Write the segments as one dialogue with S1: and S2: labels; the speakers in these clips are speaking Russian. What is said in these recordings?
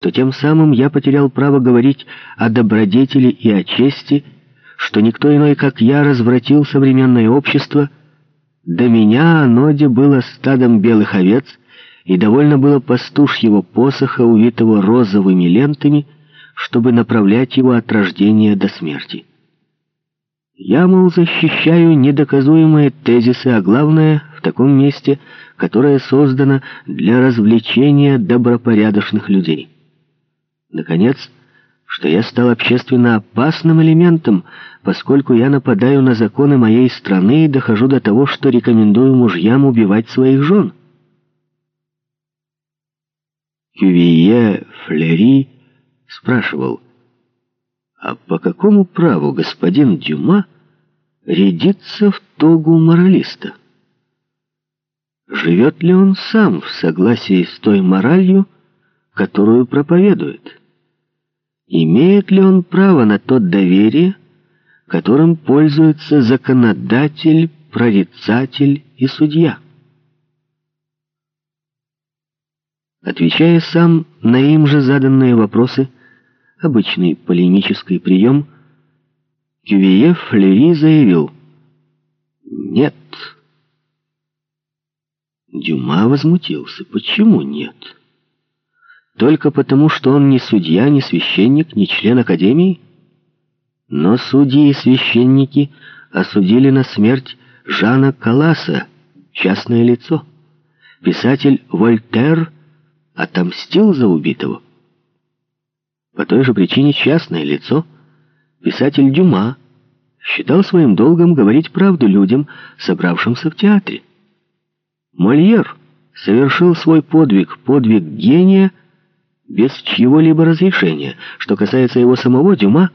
S1: то тем самым я потерял право говорить о добродетели и о чести, что никто иной, как я, развратил современное общество. До меня Аноде было стадом белых овец, и довольно было пастушьего посоха, увитого розовыми лентами, чтобы направлять его от рождения до смерти. Я, мол, защищаю недоказуемые тезисы, а главное, в таком месте, которое создано для развлечения добропорядочных людей. Наконец, что я стал общественно опасным элементом, поскольку я нападаю на законы моей страны и дохожу до того, что рекомендую мужьям убивать своих жен. Кювие Флери спрашивал, а по какому праву господин Дюма рядится в тогу моралиста? Живет ли он сам в согласии с той моралью, которую проповедует? Имеет ли он право на то доверие, которым пользуется законодатель, прорицатель и судья? Отвечая сам на им же заданные вопросы, обычный полемический прием, Кювие Флери заявил «Нет». Дюма возмутился. «Почему нет?» Только потому, что он не судья, не священник, не член Академии? Но судьи и священники осудили на смерть Жана Каласа, частное лицо. Писатель Вольтер отомстил за убитого. По той же причине частное лицо, писатель Дюма, считал своим долгом говорить правду людям, собравшимся в театре. Мольер совершил свой подвиг, подвиг гения, без чьего-либо разрешения. Что касается его самого Дюма,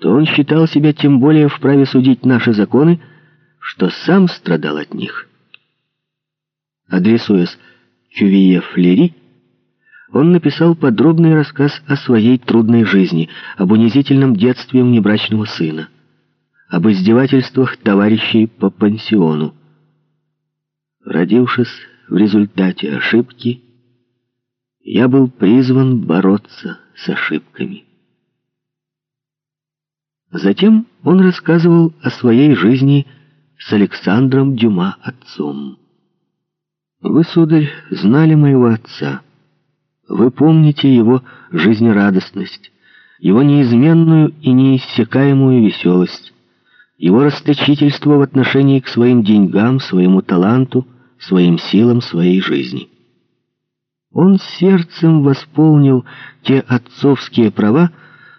S1: то он считал себя тем более вправе судить наши законы, что сам страдал от них. Адресуясь Кювие Флери, он написал подробный рассказ о своей трудной жизни, об унизительном детстве внебрачного сына, об издевательствах товарищей по пансиону. Родившись в результате ошибки, я был призван бороться с ошибками. Затем он рассказывал о своей жизни с Александром Дюма отцом. Вы, сударь, знали моего отца. Вы помните его жизнерадостность, его неизменную и неиссякаемую веселость, его расточительство в отношении к своим деньгам, своему таланту, своим силам, своей жизни. Он сердцем восполнил те отцовские права,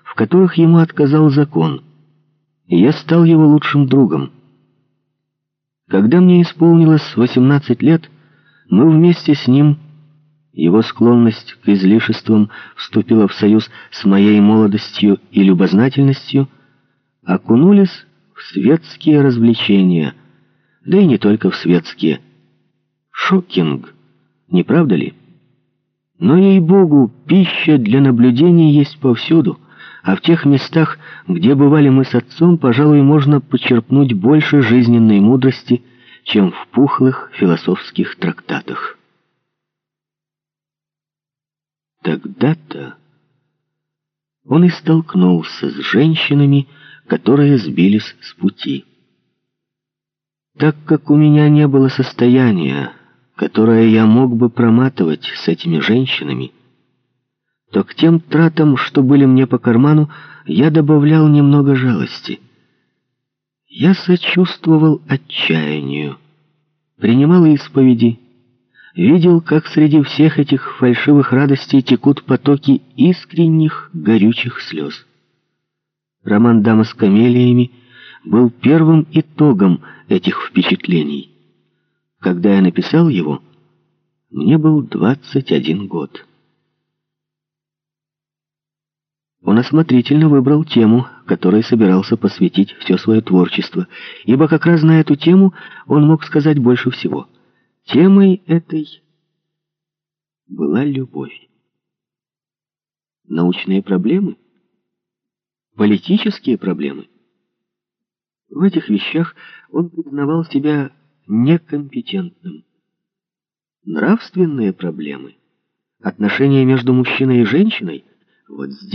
S1: в которых ему отказал закон, и я стал его лучшим другом. Когда мне исполнилось 18 лет, мы вместе с ним, его склонность к излишествам вступила в союз с моей молодостью и любознательностью, окунулись в светские развлечения, да и не только в светские. Шокинг, не правда ли? Но, ей-богу, пища для наблюдений есть повсюду, а в тех местах, где бывали мы с отцом, пожалуй, можно почерпнуть больше жизненной мудрости, чем в пухлых философских трактатах. Тогда-то он и столкнулся с женщинами, которые сбились с пути. Так как у меня не было состояния, которое я мог бы проматывать с этими женщинами, то к тем тратам, что были мне по карману, я добавлял немного жалости. Я сочувствовал отчаянию, принимал исповеди, видел, как среди всех этих фальшивых радостей текут потоки искренних горючих слез. Роман «Дама с камелиями» был первым итогом этих впечатлений. Когда я написал его, мне был 21 год. Он осмотрительно выбрал тему, которой собирался посвятить все свое творчество, ибо как раз на эту тему он мог сказать больше всего. Темой этой была любовь. Научные проблемы? Политические проблемы? В этих вещах он признавал себя некомпетентным. Нравственные проблемы Отношения между мужчиной и женщиной? Вот здесь